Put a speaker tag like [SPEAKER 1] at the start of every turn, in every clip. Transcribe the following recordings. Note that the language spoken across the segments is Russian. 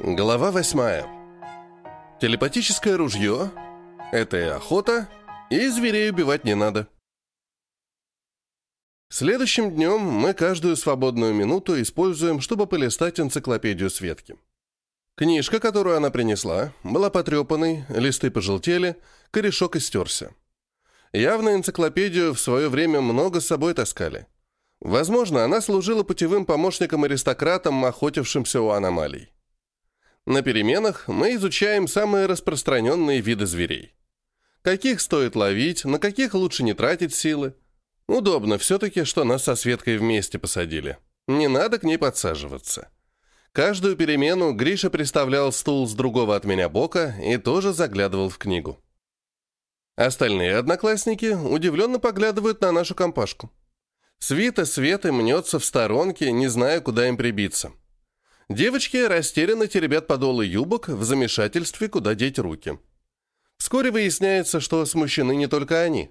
[SPEAKER 1] Глава восьмая. Телепатическое ружье — это и охота, и зверей убивать не надо. Следующим днем мы каждую свободную минуту используем, чтобы полистать энциклопедию Светки. Книжка, которую она принесла, была потрепанной, листы пожелтели, корешок истерся. Явно энциклопедию в свое время много с собой таскали. Возможно, она служила путевым помощником-аристократам, охотившимся у аномалий. На переменах мы изучаем самые распространенные виды зверей. Каких стоит ловить, на каких лучше не тратить силы. Удобно все-таки, что нас со Светкой вместе посадили. Не надо к ней подсаживаться. Каждую перемену Гриша представлял стул с другого от меня бока и тоже заглядывал в книгу. Остальные одноклассники удивленно поглядывают на нашу компашку. Свита Светы мнется в сторонке, не зная, куда им прибиться. Девочки растерянно теребят подолы юбок в замешательстве, куда деть руки. Вскоре выясняется, что смущены не только они.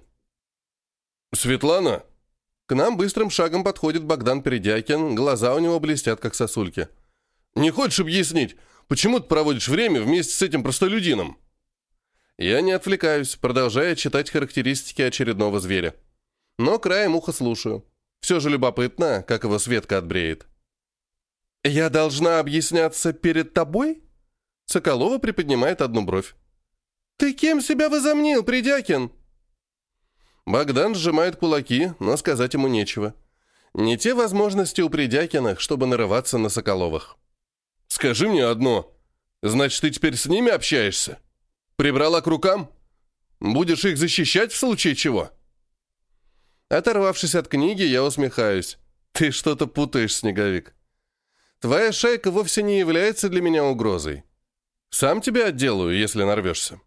[SPEAKER 1] «Светлана!» К нам быстрым шагом подходит Богдан Передякин, глаза у него блестят, как сосульки. «Не хочешь объяснить, почему ты проводишь время вместе с этим простолюдином?» Я не отвлекаюсь, продолжая читать характеристики очередного зверя. Но краем уха слушаю. Все же любопытно, как его Светка отбреет. «Я должна объясняться перед тобой?» Соколова приподнимает одну бровь. «Ты кем себя возомнил, Придякин?» Богдан сжимает кулаки, но сказать ему нечего. Не те возможности у Придякиных, чтобы нарываться на Соколовых. «Скажи мне одно. Значит, ты теперь с ними общаешься? Прибрала к рукам? Будешь их защищать в случае чего?» Оторвавшись от книги, я усмехаюсь. «Ты что-то путаешь, Снеговик. Твоя шайка вовсе не является для меня угрозой. Сам тебя отделаю, если нарвешься».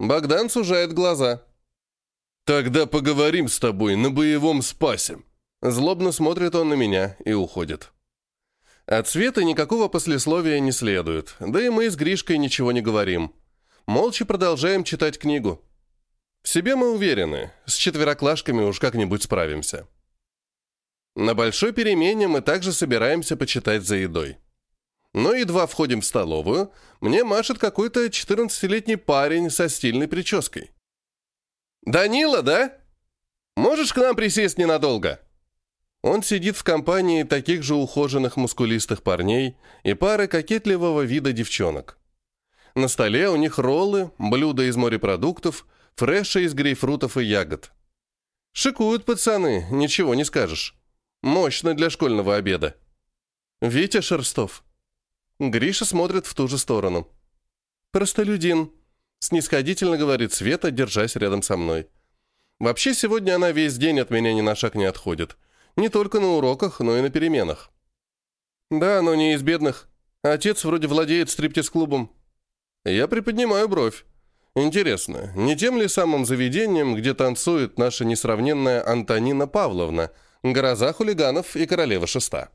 [SPEAKER 1] Богдан сужает глаза. «Тогда поговорим с тобой на боевом спасе». Злобно смотрит он на меня и уходит. От Света никакого послесловия не следует, да и мы с Гришкой ничего не говорим. Молча продолжаем читать книгу. В себе мы уверены, с четвероклашками уж как-нибудь справимся. На большой перемене мы также собираемся почитать за едой. Но едва входим в столовую, мне машет какой-то 14-летний парень со стильной прической. «Данила, да? Можешь к нам присесть ненадолго?» Он сидит в компании таких же ухоженных мускулистых парней и пары кокетливого вида девчонок. На столе у них роллы, блюда из морепродуктов – фреша из грейпфрутов и ягод. Шикуют пацаны, ничего не скажешь. Мощно для школьного обеда. Витя Шерстов. Гриша смотрит в ту же сторону. «Простолюдин», — снисходительно говорит Света, держась рядом со мной. «Вообще, сегодня она весь день от меня ни на шаг не отходит. Не только на уроках, но и на переменах». «Да, но не из бедных. Отец вроде владеет стриптиз-клубом». Я приподнимаю бровь. Интересно, не тем ли самым заведением, где танцует наша несравненная Антонина Павловна, гроза хулиганов и королева шеста?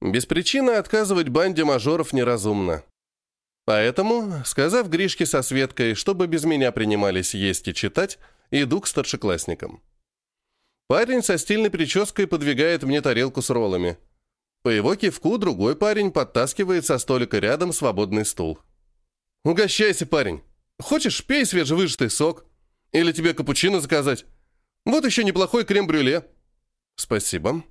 [SPEAKER 1] Без причины отказывать банде мажоров неразумно. Поэтому, сказав Гришке со Светкой, чтобы без меня принимались есть и читать, иду к старшеклассникам. Парень со стильной прической подвигает мне тарелку с роллами. По его кивку другой парень подтаскивает со столика рядом свободный стул. «Угощайся, парень!» Хочешь, пей свежевыжатый сок? Или тебе капучино заказать? Вот еще неплохой крем-брюле». «Спасибо.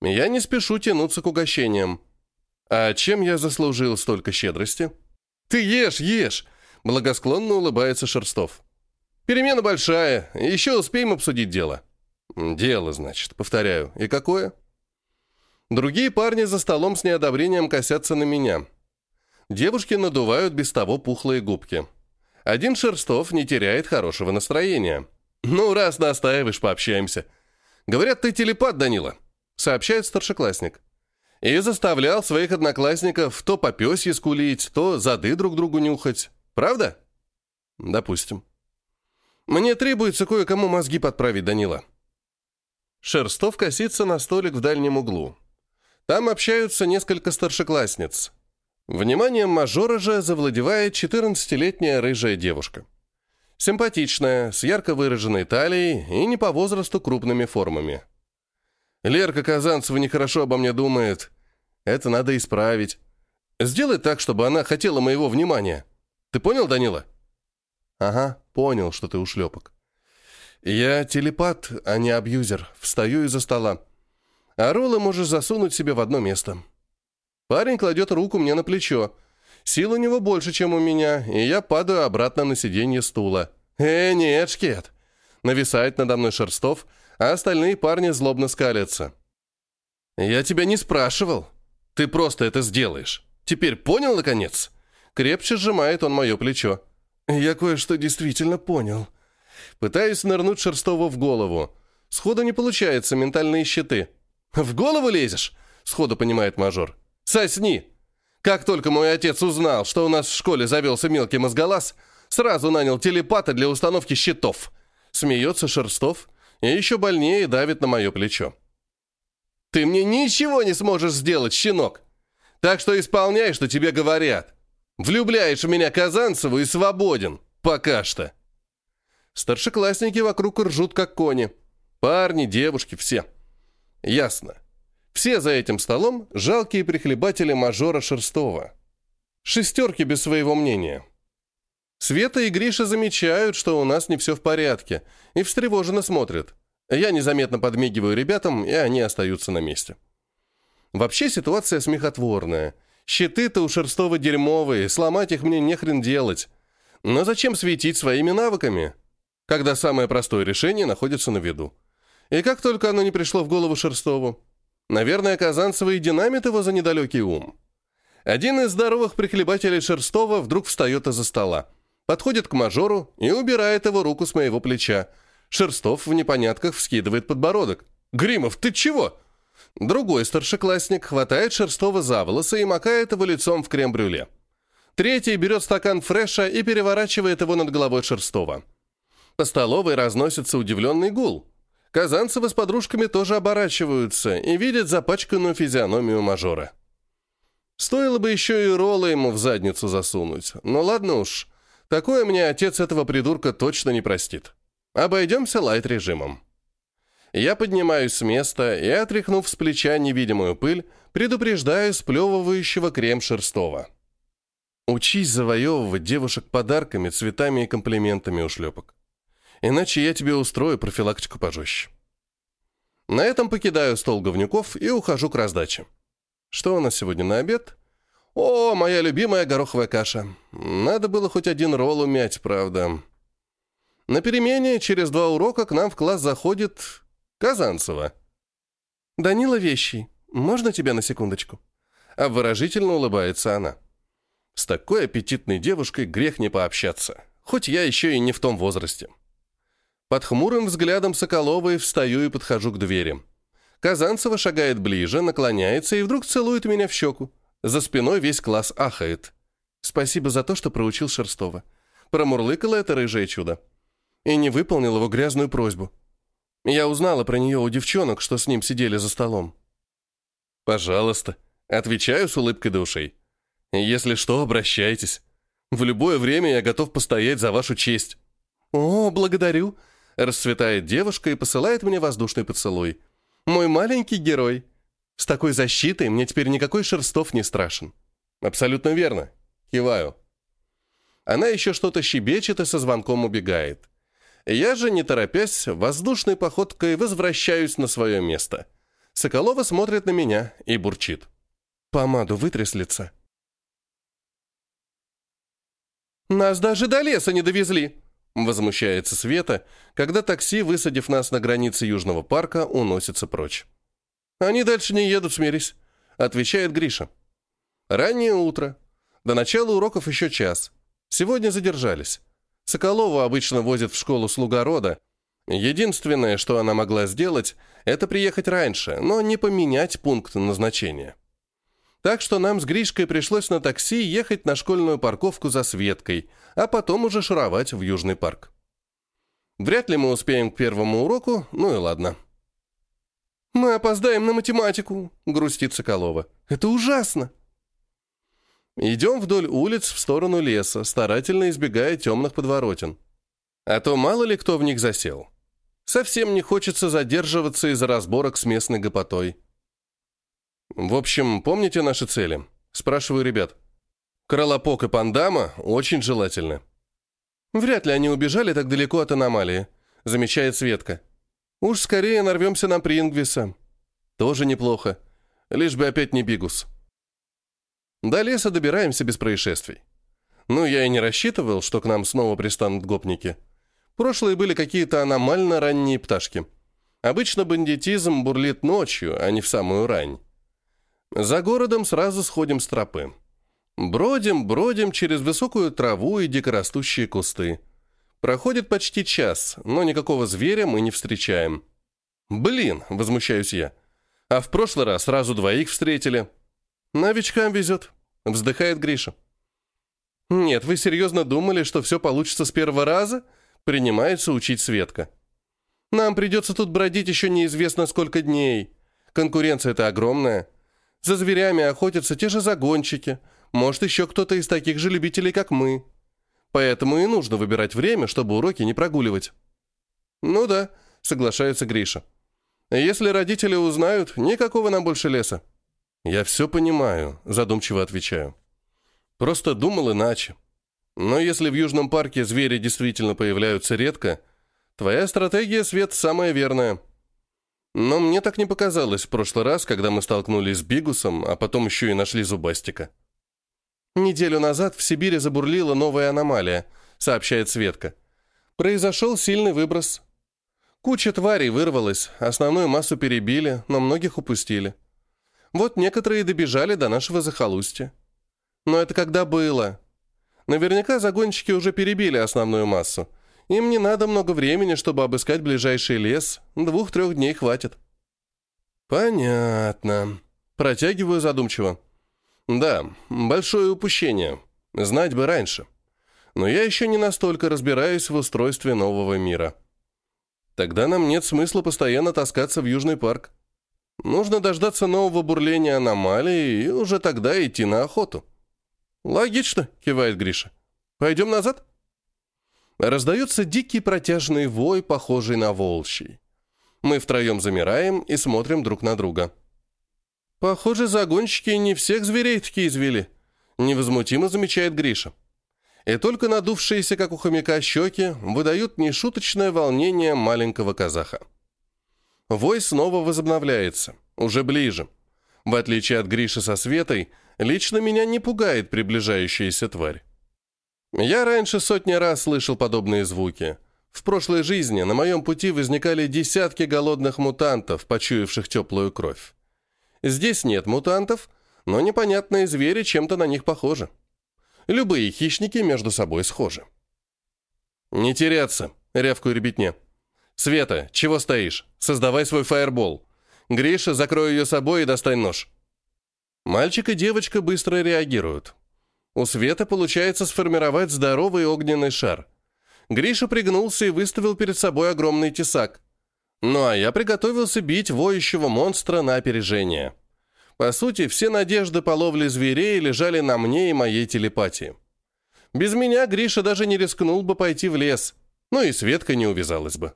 [SPEAKER 1] Я не спешу тянуться к угощениям. А чем я заслужил столько щедрости?» «Ты ешь, ешь!» — благосклонно улыбается Шерстов. «Перемена большая, еще успеем обсудить дело». «Дело, значит, повторяю. И какое?» Другие парни за столом с неодобрением косятся на меня. Девушки надувают без того пухлые губки. Один Шерстов не теряет хорошего настроения. «Ну, раз настаиваешь, пообщаемся». «Говорят, ты телепат, Данила», — сообщает старшеклассник. И заставлял своих одноклассников то по пёсье скулить, то зады друг другу нюхать. Правда? Допустим. Мне требуется кое-кому мозги подправить, Данила. Шерстов косится на столик в дальнем углу. Там общаются несколько старшеклассниц. Вниманием мажора же завладевает 14-летняя рыжая девушка. Симпатичная, с ярко выраженной талией и не по возрасту крупными формами. Лерка Казанцева нехорошо обо мне думает. Это надо исправить. Сделай так, чтобы она хотела моего внимания. Ты понял, Данила?» «Ага, понял, что ты ушлепок. Я телепат, а не абьюзер. Встаю из-за стола. А роллы можешь засунуть себе в одно место». Парень кладет руку мне на плечо. Сил у него больше, чем у меня, и я падаю обратно на сиденье стула. «Э, нет, шкет!» Нависает надо мной Шерстов, а остальные парни злобно скалятся. «Я тебя не спрашивал. Ты просто это сделаешь. Теперь понял, наконец?» Крепче сжимает он мое плечо. «Я кое-что действительно понял». Пытаюсь нырнуть Шерстову в голову. Сходу не получается, ментальные щиты. «В голову лезешь?» Сходу понимает мажор. «Сосни!» Как только мой отец узнал, что у нас в школе завелся мелкий мозголаз, сразу нанял телепата для установки щитов. Смеется Шерстов и еще больнее давит на мое плечо. «Ты мне ничего не сможешь сделать, щенок! Так что исполняй, что тебе говорят. Влюбляешь в меня Казанцеву и свободен. Пока что!» Старшеклассники вокруг ржут, как кони. Парни, девушки, все. Ясно. Все за этим столом жалкие прихлебатели мажора Шерстова. Шестерки без своего мнения. Света и Гриша замечают, что у нас не все в порядке, и встревоженно смотрят. Я незаметно подмигиваю ребятам, и они остаются на месте. Вообще ситуация смехотворная. Щиты-то у Шерстова дерьмовые, сломать их мне нехрен делать. Но зачем светить своими навыками, когда самое простое решение находится на виду? И как только оно не пришло в голову Шерстову? Наверное, Казанцева и динамит его за недалекий ум. Один из здоровых прихлебателей Шерстова вдруг встает из-за стола, подходит к мажору и убирает его руку с моего плеча. Шерстов в непонятках вскидывает подбородок. «Гримов, ты чего?» Другой старшеклассник хватает Шерстова за волосы и макает его лицом в крем-брюле. Третий берет стакан фреша и переворачивает его над головой Шерстова. По столовой разносится удивленный гул. Казанцевы с подружками тоже оборачиваются и видят запачканную физиономию мажора. Стоило бы еще и роллы ему в задницу засунуть. Но ладно уж, такое мне отец этого придурка точно не простит. Обойдемся лайт-режимом. Я поднимаюсь с места и, отряхнув с плеча невидимую пыль, предупреждаю сплевывающего крем Шерстова. Учись завоевывать девушек подарками, цветами и комплиментами у шлепок. Иначе я тебе устрою профилактику пожестче. На этом покидаю стол говнюков и ухожу к раздаче. Что у нас сегодня на обед? О, моя любимая гороховая каша. Надо было хоть один ролл умять, правда. На перемене через два урока к нам в класс заходит Казанцева. «Данила Вещий, можно тебя на секундочку?» Обворожительно улыбается она. С такой аппетитной девушкой грех не пообщаться, хоть я еще и не в том возрасте. Под хмурым взглядом Соколовой встаю и подхожу к двери. Казанцева шагает ближе, наклоняется и вдруг целует меня в щеку. За спиной весь класс ахает. Спасибо за то, что проучил Шерстова. Промурлыкало это рыжее чудо. И не выполнил его грязную просьбу. Я узнала про нее у девчонок, что с ним сидели за столом. «Пожалуйста», — отвечаю с улыбкой до ушей. «Если что, обращайтесь. В любое время я готов постоять за вашу честь». «О, благодарю», Расцветает девушка и посылает мне воздушный поцелуй. Мой маленький герой. С такой защитой мне теперь никакой шерстов не страшен. Абсолютно верно. Киваю. Она еще что-то щебечет и со звонком убегает. Я же, не торопясь, воздушной походкой возвращаюсь на свое место. Соколова смотрит на меня и бурчит. Помаду лица. «Нас даже до леса не довезли!» Возмущается Света, когда такси, высадив нас на границе Южного парка, уносится прочь. «Они дальше не едут, смирись», — отвечает Гриша. «Раннее утро. До начала уроков еще час. Сегодня задержались. Соколову обычно возят в школу слуга рода. Единственное, что она могла сделать, это приехать раньше, но не поменять пункт назначения. Так что нам с Гришкой пришлось на такси ехать на школьную парковку за Светкой, а потом уже шаровать в Южный парк. Вряд ли мы успеем к первому уроку, ну и ладно. «Мы опоздаем на математику», — грустит Соколова. «Это ужасно!» Идем вдоль улиц в сторону леса, старательно избегая темных подворотен. А то мало ли кто в них засел. Совсем не хочется задерживаться из-за разборок с местной гопотой. В общем, помните наши цели? Спрашиваю ребят. Кролопок и пандама очень желательны. Вряд ли они убежали так далеко от аномалии, замечает Светка. Уж скорее нарвемся на Прингвиса. Тоже неплохо. Лишь бы опять не Бигус. До леса добираемся без происшествий. Ну, я и не рассчитывал, что к нам снова пристанут гопники. Прошлые были какие-то аномально ранние пташки. Обычно бандитизм бурлит ночью, а не в самую рань. За городом сразу сходим с тропы. Бродим, бродим через высокую траву и дикорастущие кусты. Проходит почти час, но никакого зверя мы не встречаем. «Блин!» — возмущаюсь я. «А в прошлый раз сразу двоих встретили». «Новичкам везет», — вздыхает Гриша. «Нет, вы серьезно думали, что все получится с первого раза?» — принимается учить Светка. «Нам придется тут бродить еще неизвестно сколько дней. Конкуренция-то огромная. За зверями охотятся те же загонщики. Может, еще кто-то из таких же любителей, как мы. Поэтому и нужно выбирать время, чтобы уроки не прогуливать». «Ну да», — соглашается Гриша. «Если родители узнают, никакого нам больше леса». «Я все понимаю», — задумчиво отвечаю. Просто думал иначе. Но если в Южном парке звери действительно появляются редко, твоя стратегия, Свет, самая верная. Но мне так не показалось в прошлый раз, когда мы столкнулись с Бигусом, а потом еще и нашли Зубастика. Неделю назад в Сибири забурлила новая аномалия, сообщает Светка. Произошел сильный выброс. Куча тварей вырвалась, основную массу перебили, но многих упустили. Вот некоторые добежали до нашего захолустья. Но это когда было. Наверняка загонщики уже перебили основную массу. Им не надо много времени, чтобы обыскать ближайший лес. Двух-трех дней хватит. Понятно. Протягиваю задумчиво. Да, большое упущение. Знать бы раньше. Но я еще не настолько разбираюсь в устройстве нового мира. Тогда нам нет смысла постоянно таскаться в Южный парк. Нужно дождаться нового бурления аномалии и уже тогда идти на охоту. «Логично», — кивает Гриша. «Пойдем назад?» Раздается дикий протяжный вой, похожий на волчий. Мы втроем замираем и смотрим друг на друга. «Похоже, загонщики не всех зверей такие извели», — невозмутимо замечает Гриша. И только надувшиеся, как у хомяка, щеки выдают нешуточное волнение маленького казаха. Вой снова возобновляется, уже ближе. В отличие от Гриши со Светой, Лично меня не пугает приближающаяся тварь. Я раньше сотни раз слышал подобные звуки. В прошлой жизни на моем пути возникали десятки голодных мутантов, почуявших теплую кровь. Здесь нет мутантов, но непонятные звери чем-то на них похожи. Любые хищники между собой схожи. «Не теряться», — рявкую ребятне. «Света, чего стоишь? Создавай свой фаербол. Гриша, закрой ее собой и достань нож». Мальчик и девочка быстро реагируют. У Света получается сформировать здоровый огненный шар. Гриша пригнулся и выставил перед собой огромный тесак. Ну а я приготовился бить воющего монстра на опережение. По сути, все надежды по ловле зверей лежали на мне и моей телепатии. Без меня Гриша даже не рискнул бы пойти в лес, ну и Светка не увязалась бы.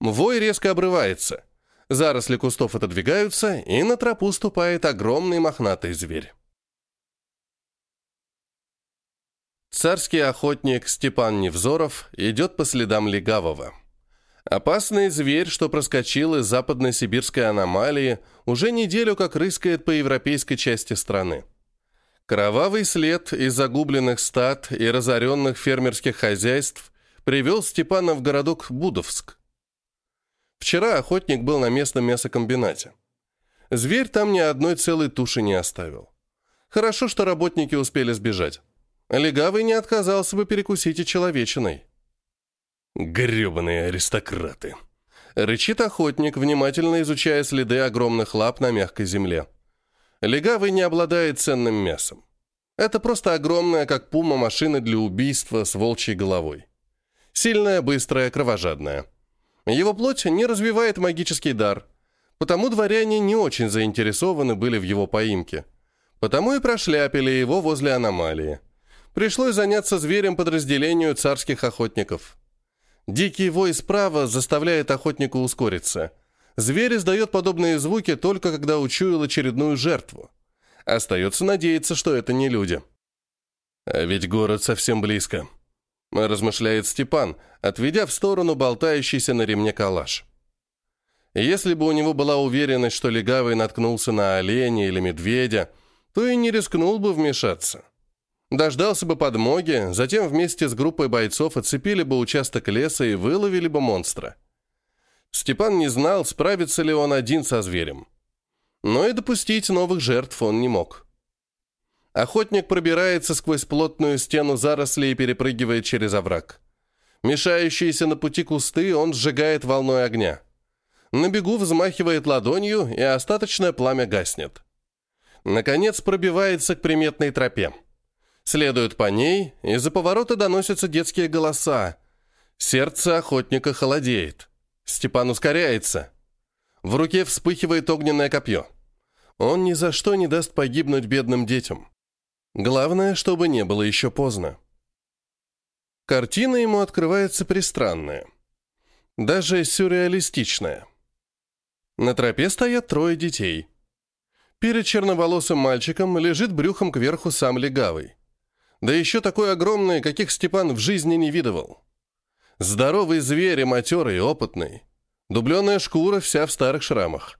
[SPEAKER 1] Вой резко обрывается. Заросли кустов отодвигаются, и на тропу ступает огромный мохнатый зверь. Царский охотник Степан Невзоров идет по следам легавого. Опасный зверь, что проскочил из западно-сибирской аномалии, уже неделю как рыскает по европейской части страны. Кровавый след из загубленных стад и разоренных фермерских хозяйств привел Степана в городок Будовск, Вчера охотник был на местном мясокомбинате. Зверь там ни одной целой туши не оставил. Хорошо, что работники успели сбежать. Легавый не отказался бы перекусить и человечиной. Гребаные аристократы. Рычит охотник, внимательно изучая следы огромных лап на мягкой земле. Легавый не обладает ценным мясом. Это просто огромная, как пума, машина для убийства с волчьей головой. Сильная, быстрая, кровожадная. Его плоть не развивает магический дар, потому дворяне не очень заинтересованы были в его поимке. Потому и прошляпили его возле аномалии. Пришлось заняться зверем подразделению царских охотников. Дикий вой справа заставляет охотника ускориться. Зверь издает подобные звуки только когда учуял очередную жертву. Остается надеяться, что это не люди. А ведь город совсем близко. Размышляет Степан, отведя в сторону болтающийся на ремне калаш. Если бы у него была уверенность, что легавый наткнулся на оленя или медведя, то и не рискнул бы вмешаться. Дождался бы подмоги, затем вместе с группой бойцов оцепили бы участок леса и выловили бы монстра. Степан не знал, справится ли он один со зверем. Но и допустить новых жертв он не мог. Охотник пробирается сквозь плотную стену зарослей и перепрыгивает через овраг. Мешающиеся на пути кусты он сжигает волной огня. На бегу взмахивает ладонью, и остаточное пламя гаснет. Наконец пробивается к приметной тропе. Следует по ней, из-за поворота доносятся детские голоса. Сердце охотника холодеет. Степан ускоряется. В руке вспыхивает огненное копье. Он ни за что не даст погибнуть бедным детям. Главное, чтобы не было еще поздно. Картина ему открывается пристранная. Даже сюрреалистичная. На тропе стоят трое детей. Перед черноволосым мальчиком лежит брюхом кверху сам легавый. Да еще такой огромный, каких Степан в жизни не видывал. Здоровый зверь и матерый, опытный. Дубленая шкура вся в старых шрамах.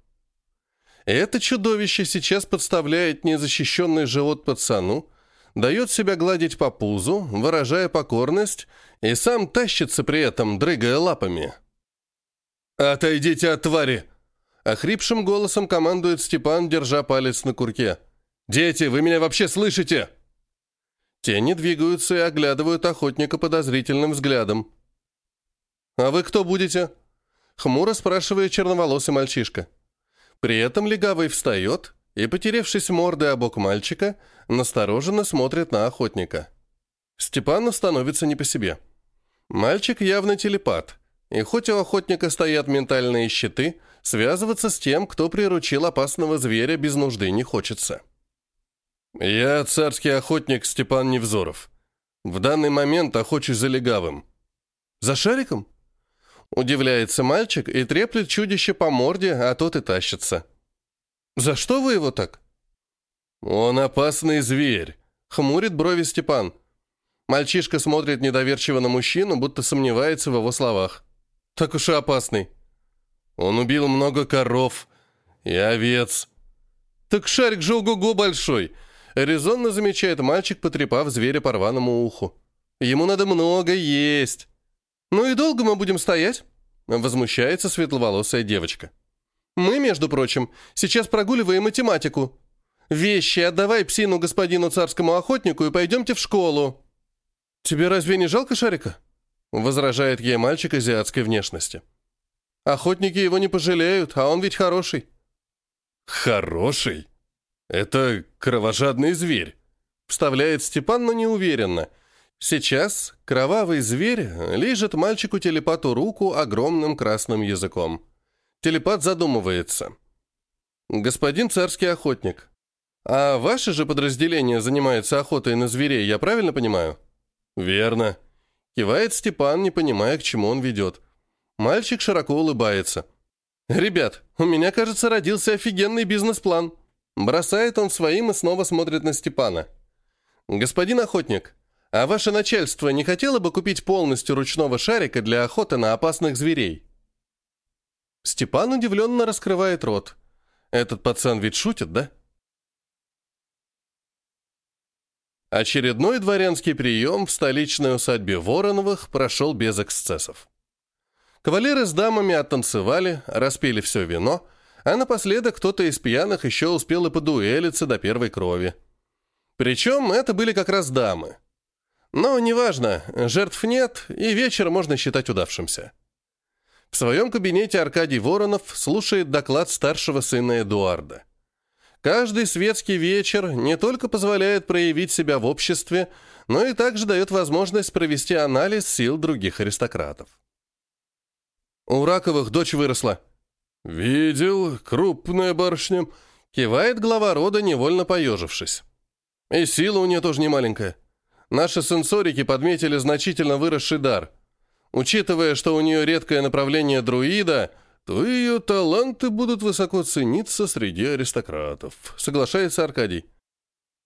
[SPEAKER 1] Это чудовище сейчас подставляет незащищенный живот пацану, дает себя гладить по пузу, выражая покорность, и сам тащится при этом, дрыгая лапами. «Отойдите от твари!» Охрипшим голосом командует Степан, держа палец на курке. «Дети, вы меня вообще слышите?» Тени двигаются и оглядывают охотника подозрительным взглядом. «А вы кто будете?» Хмуро спрашивает черноволосый мальчишка. При этом легавый встает и, потеревшись мордой о бок мальчика, настороженно смотрит на охотника. Степану становится не по себе. Мальчик явно телепат, и хоть у охотника стоят ментальные щиты, связываться с тем, кто приручил опасного зверя, без нужды не хочется. «Я царский охотник Степан Невзоров. В данный момент охочусь за легавым». «За шариком?» Удивляется мальчик и треплет чудище по морде, а тот и тащится. «За что вы его так?» «Он опасный зверь», — хмурит брови Степан. Мальчишка смотрит недоверчиво на мужчину, будто сомневается в его словах. «Так уж и опасный». «Он убил много коров и овец». «Так шарик же ого-го большой», — резонно замечает мальчик, потрепав зверя по рваному уху. «Ему надо много есть». «Ну и долго мы будем стоять?» Возмущается светловолосая девочка. «Мы, между прочим, сейчас прогуливаем математику. Вещи отдавай псину господину царскому охотнику и пойдемте в школу». «Тебе разве не жалко шарика?» Возражает ей мальчик азиатской внешности. «Охотники его не пожалеют, а он ведь хороший». «Хороший? Это кровожадный зверь», вставляет Степан, но неуверенно – Сейчас кровавый зверь лижет мальчику-телепату руку огромным красным языком. Телепат задумывается. «Господин царский охотник, а ваше же подразделение занимается охотой на зверей, я правильно понимаю?» «Верно», — кивает Степан, не понимая, к чему он ведет. Мальчик широко улыбается. «Ребят, у меня, кажется, родился офигенный бизнес-план». Бросает он своим и снова смотрит на Степана. «Господин охотник, а ваше начальство не хотело бы купить полностью ручного шарика для охоты на опасных зверей? Степан удивленно раскрывает рот. Этот пацан ведь шутит, да? Очередной дворянский прием в столичной усадьбе Вороновых прошел без эксцессов. Кавалеры с дамами оттанцевали, распили все вино, а напоследок кто-то из пьяных еще успел и подуэлиться до первой крови. Причем это были как раз дамы – но неважно, жертв нет, и вечер можно считать удавшимся. В своем кабинете Аркадий Воронов слушает доклад старшего сына Эдуарда. Каждый светский вечер не только позволяет проявить себя в обществе, но и также дает возможность провести анализ сил других аристократов. У Раковых дочь выросла. «Видел, крупная барышня», — кивает глава рода, невольно поежившись. «И сила у нее тоже не маленькая. Наши сенсорики подметили значительно выросший дар. Учитывая, что у нее редкое направление друида, то ее таланты будут высоко цениться среди аристократов, соглашается Аркадий.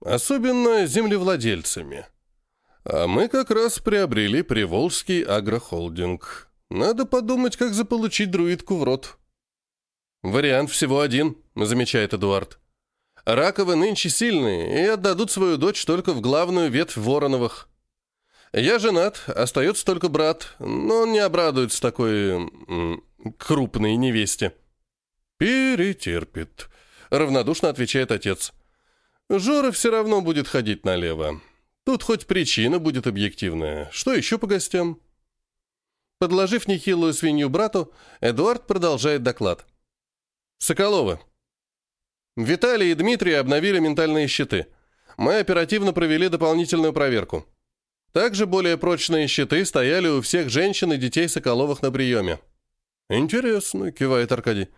[SPEAKER 1] Особенно землевладельцами. А мы как раз приобрели Приволжский агрохолдинг. Надо подумать, как заполучить друидку в рот. Вариант всего один, замечает Эдуард. Раковы нынче сильные и отдадут свою дочь только в главную ветвь Вороновых. Я женат, остается только брат, но он не обрадуется такой крупной невесте. «Перетерпит», — равнодушно отвечает отец. «Жора все равно будет ходить налево. Тут хоть причина будет объективная. Что еще по гостям?» Подложив нехилую свинью брату, Эдуард продолжает доклад. «Соколова, Виталий и Дмитрий обновили ментальные щиты. Мы оперативно провели дополнительную проверку. Также более прочные щиты стояли у всех женщин и детей Соколовых на приеме. «Интересно», — кивает Аркадий.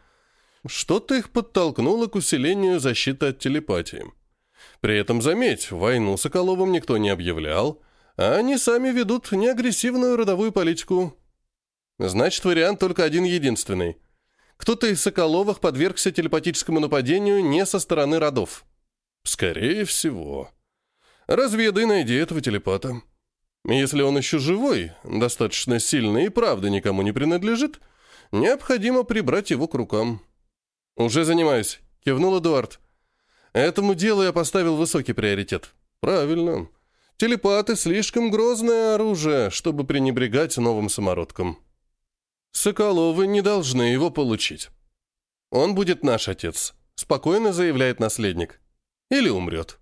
[SPEAKER 1] «Что-то их подтолкнуло к усилению защиты от телепатии. При этом, заметь, войну Соколовым никто не объявлял, а они сами ведут неагрессивную родовую политику. Значит, вариант только один единственный. Кто-то из Соколовых подвергся телепатическому нападению не со стороны родов. Скорее всего. Разведай найди этого телепата. Если он еще живой, достаточно сильный и правда никому не принадлежит, необходимо прибрать его к рукам. «Уже занимаюсь», — кивнул Эдуард. «Этому делу я поставил высокий приоритет». «Правильно. Телепаты — слишком грозное оружие, чтобы пренебрегать новым самородком». Соколовы не должны его получить. Он будет наш отец, спокойно заявляет наследник. Или умрет.